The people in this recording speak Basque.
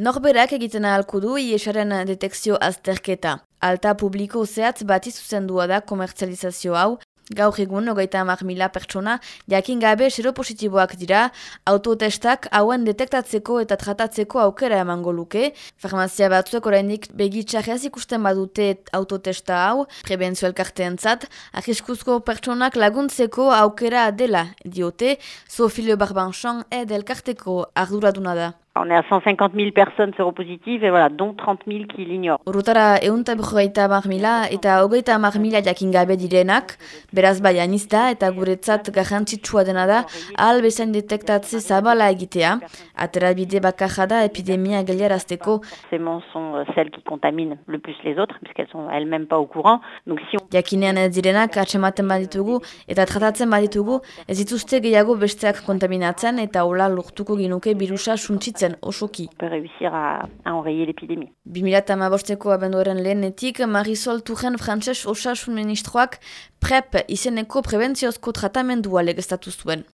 Norberak egiten ahalko du iesaren detekzio azterketa. Alta publiko zehatz bati zuzendua da komertzializazio hau, Gaur egun, ogeita amak mila pertsona, jakin gabe seropositiboak dira, autotestak hauen detektatzeko eta tratatzeko aukera emango luke. Farmazia batzuek oraindik begitxarreaz ikusten badute autotesta hau, prebentzio elkarteen zat, ahiskuzko pertsonak laguntzeko aukera dela diote, Sofilio Barbanchon ed elkarteko arduraduna da. On est à 150 000 personnes séropositives et voilà, dont 30 000 qui l'ignorent. Urutara eunta berrogeita hamar mila eta hogeita hamar mila jakin gabe direnak, beraz bai anizta eta guretzat garrantzitsua dena da, ahal bezain detektatze zabala egitea, atera bide bakarra da epidemia geliarazteko. Forcément sont euh, celles qui contaminent le plus les autres, puisqu'elles sont elles-mêmes pas au courant. Donc si on Jakinean ez direnak atsematen baditugu eta tratatzen baditugu, ez dituzte gehiago besteak kontaminatzen eta hola lortuko ginuke birusa suntsitzen osoki. peut réussir à, à enrayer l'épidémie. 2008ko abenduaren lehenetik, Marisol Tujen frantses osasun ministroak PrEP izeneko prebentziozko tratamendua legeztatu zuen.